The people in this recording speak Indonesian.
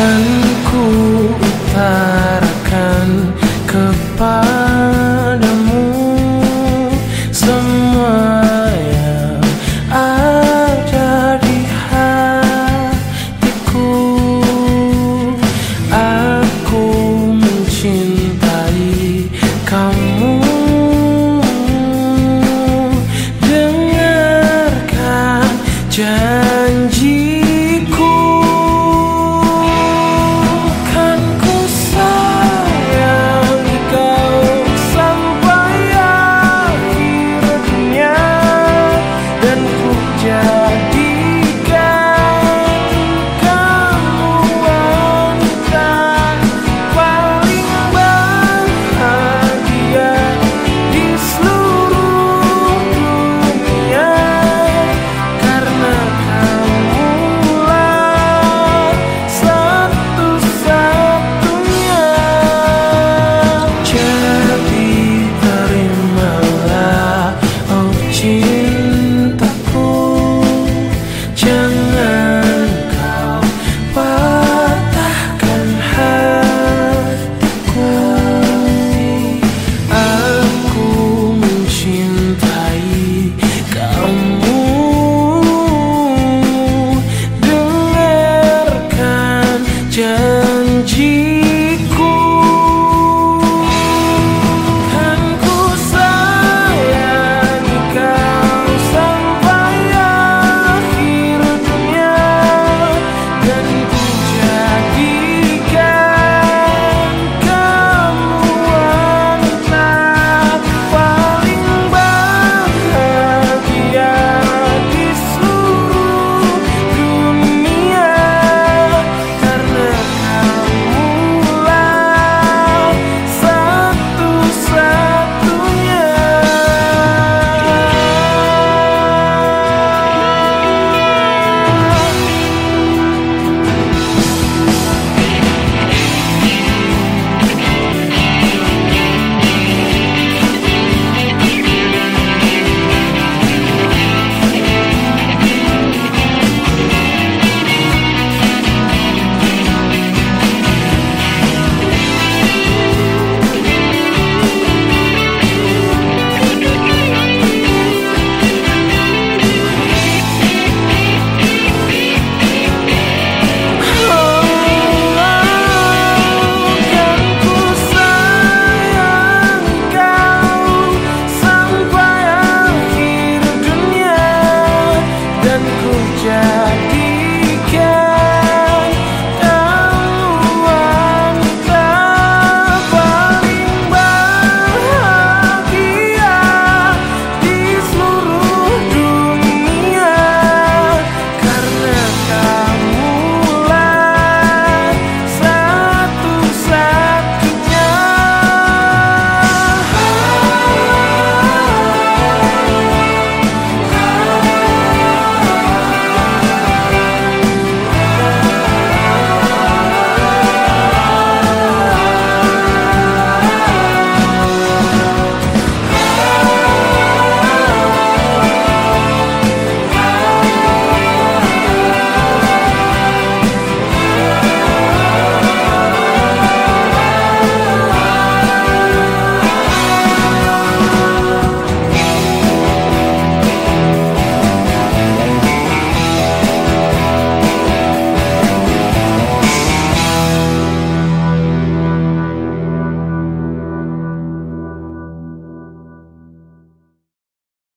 akan ku utara.